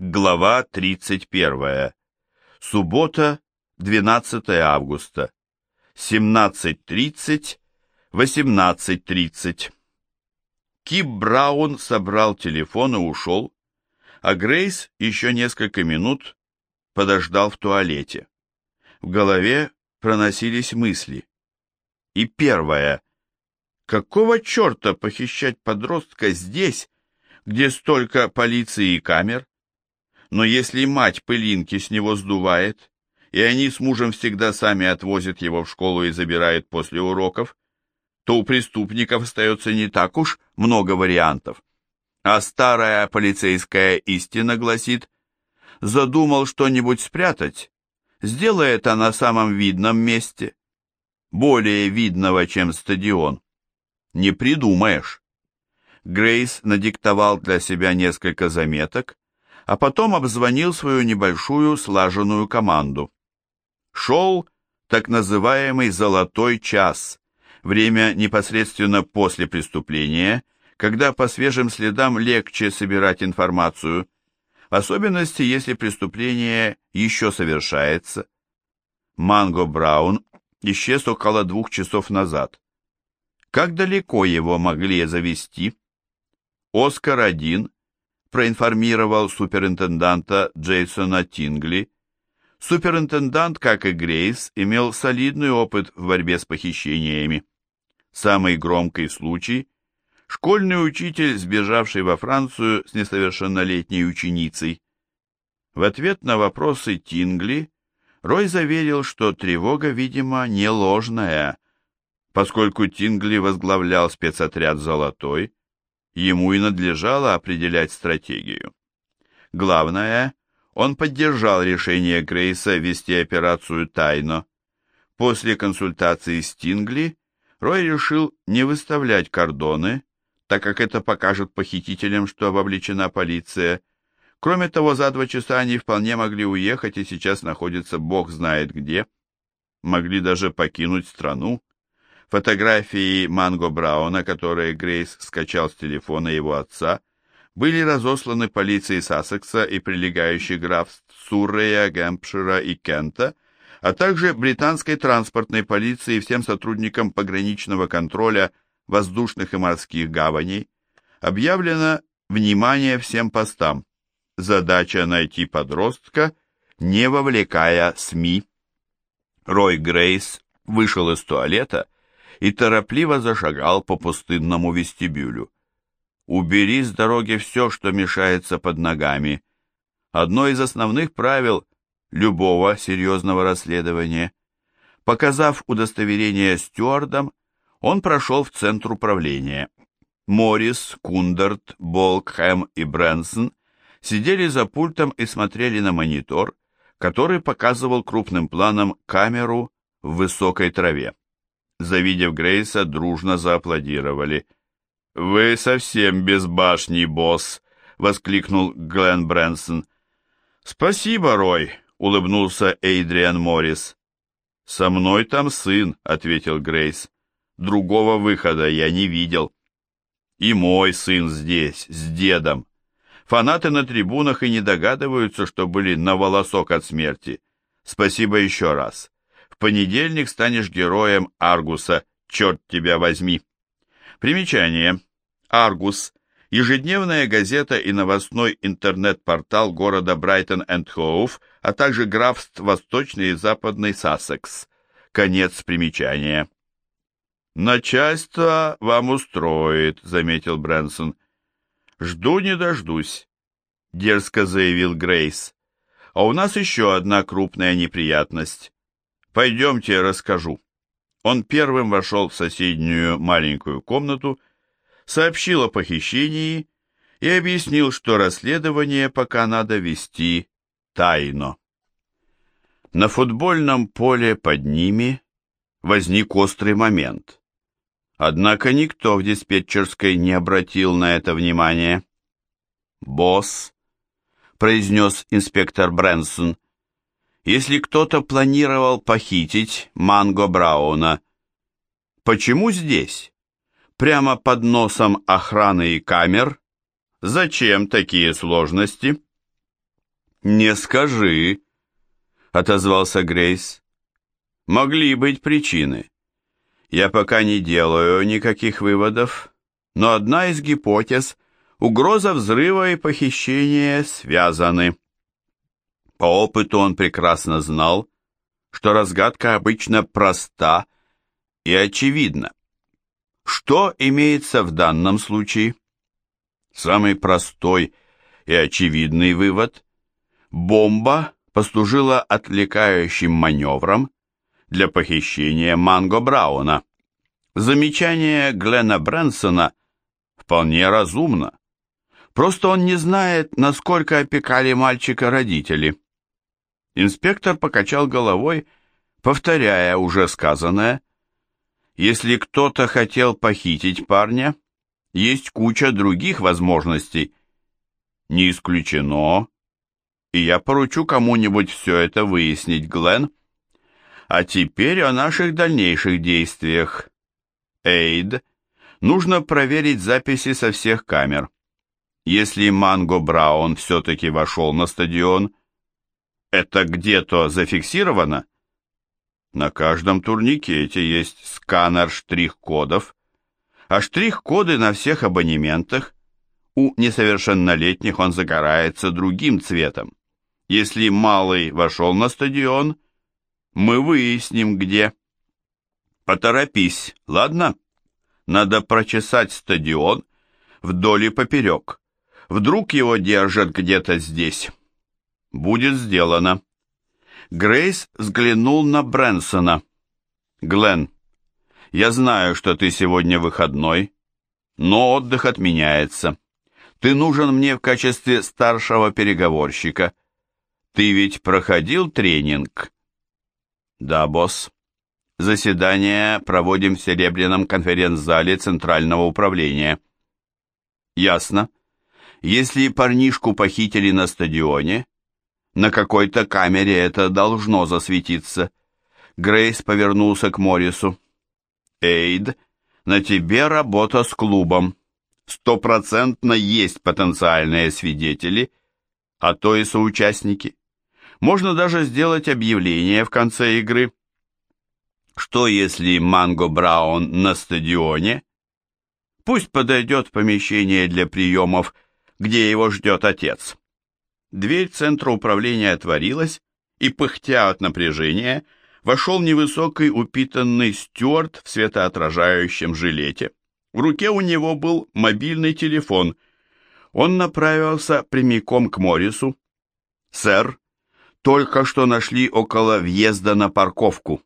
Глава 31. Суббота, 12 августа. 17.30, 18.30. Кип Браун собрал телефон и ушел, а Грейс еще несколько минут подождал в туалете. В голове проносились мысли. И первое. Какого черта похищать подростка здесь, где столько полиции и камер? Но если мать пылинки с него сдувает, и они с мужем всегда сами отвозят его в школу и забирают после уроков, то у преступников остается не так уж много вариантов. А старая полицейская истина гласит, задумал что-нибудь спрятать, сделай это на самом видном месте, более видного, чем стадион. Не придумаешь. Грейс надиктовал для себя несколько заметок, а потом обзвонил свою небольшую слаженную команду. Шел так называемый «золотой час», время непосредственно после преступления, когда по свежим следам легче собирать информацию, в особенности, если преступление еще совершается. Манго Браун исчез около двух часов назад. Как далеко его могли завести? Оскар-1 проинформировал суперинтенданта Джейсона Тингли. Суперинтендант, как и Грейс, имел солидный опыт в борьбе с похищениями. Самый громкий случай – школьный учитель, сбежавший во Францию с несовершеннолетней ученицей. В ответ на вопросы Тингли Рой заверил, что тревога, видимо, не ложная, поскольку Тингли возглавлял спецотряд «Золотой», ему и надлежало определять стратегию. Главное, он поддержал решение Грейса вести операцию тайно. После консультации с Тингли Рой решил не выставлять кордоны, так как это покажет похитителям, что вовлечена полиция. Кроме того, за два часа они вполне могли уехать и сейчас находятся бог знает где. Могли даже покинуть страну. Фотографии Манго Брауна, которые Грейс скачал с телефона его отца, были разосланы полиции Сассекса и прилегающих графств Суррея, Гэмпшира и Кента, а также британской транспортной полиции и всем сотрудникам пограничного контроля воздушных и морских гаваней. Объявлено «Внимание всем постам! Задача найти подростка, не вовлекая СМИ». Рой Грейс вышел из туалета и торопливо зашагал по пустынному вестибюлю. Убери с дороги все, что мешается под ногами. Одно из основных правил любого серьезного расследования. Показав удостоверение стюардам, он прошел в центр управления. Моррис, Кундерт, Болкхэм и Брэнсон сидели за пультом и смотрели на монитор, который показывал крупным планом камеру в высокой траве завидев Грейса, дружно зааплодировали. «Вы совсем без башни, босс!» — воскликнул Глен Брэнсон. «Спасибо, Рой!» — улыбнулся Эйдриан Моррис. «Со мной там сын», — ответил Грейс. «Другого выхода я не видел». «И мой сын здесь, с дедом. Фанаты на трибунах и не догадываются, что были на волосок от смерти. Спасибо еще раз понедельник станешь героем Аргуса, черт тебя возьми. Примечание. Аргус. Ежедневная газета и новостной интернет-портал города Брайтон-энд-Хоув, а также графств Восточный и Западный Сассекс. Конец примечания. «Начальство вам устроит», — заметил Брэнсон. «Жду не дождусь», — дерзко заявил Грейс. «А у нас еще одна крупная неприятность. Пойдемте, расскажу. Он первым вошел в соседнюю маленькую комнату, сообщил о похищении и объяснил, что расследование пока надо вести тайно. На футбольном поле под ними возник острый момент. Однако никто в диспетчерской не обратил на это внимания. «Босс», — произнес инспектор Брэнсон, — если кто-то планировал похитить Манго Брауна, почему здесь? Прямо под носом охраны и камер? Зачем такие сложности? «Не скажи», — отозвался Грейс. «Могли быть причины. Я пока не делаю никаких выводов, но одна из гипотез — угроза взрыва и похищения связаны». По опыту он прекрасно знал, что разгадка обычно проста и очевидна. Что имеется в данном случае? Самый простой и очевидный вывод – бомба послужила отвлекающим маневром для похищения Манго Брауна. Замечание Глена Брэнсона вполне разумно. Просто он не знает, насколько опекали мальчика родители. Инспектор покачал головой, повторяя уже сказанное. Если кто-то хотел похитить парня, есть куча других возможностей. Не исключено, и я поручу кому-нибудь все это выяснить, Глен. А теперь о наших дальнейших действиях. Эйд, нужно проверить записи со всех камер. Если Манго Браун все-таки вошел на стадион, это где-то зафиксировано? На каждом турникете есть сканер штрих-кодов, а штрих-коды на всех абонементах. У несовершеннолетних он загорается другим цветом. Если малый вошел на стадион, мы выясним, где. Поторопись, ладно? Надо прочесать стадион вдоль и поперек. Вдруг его держат где-то здесь. «Будет сделано». Грейс взглянул на Брэнсона. «Глен, я знаю, что ты сегодня выходной, но отдых отменяется. Ты нужен мне в качестве старшего переговорщика. Ты ведь проходил тренинг?» «Да, босс. Заседание проводим в Серебряном конференц-зале Центрального управления». «Ясно. Если парнишку похитили на стадионе, на какой-то камере это должно засветиться. Грейс повернулся к Моррису. Эйд, на тебе работа с клубом. Стопроцентно есть потенциальные свидетели, а то и соучастники. Можно даже сделать объявление в конце игры. Что если Манго Браун на стадионе? Пусть подойдет в помещение для приемов, где его ждет отец. Дверь центра управления отворилась, и, пыхтя от напряжения, вошел невысокий упитанный стюарт в светоотражающем жилете. В руке у него был мобильный телефон. Он направился прямиком к Моррису. «Сэр, только что нашли около въезда на парковку».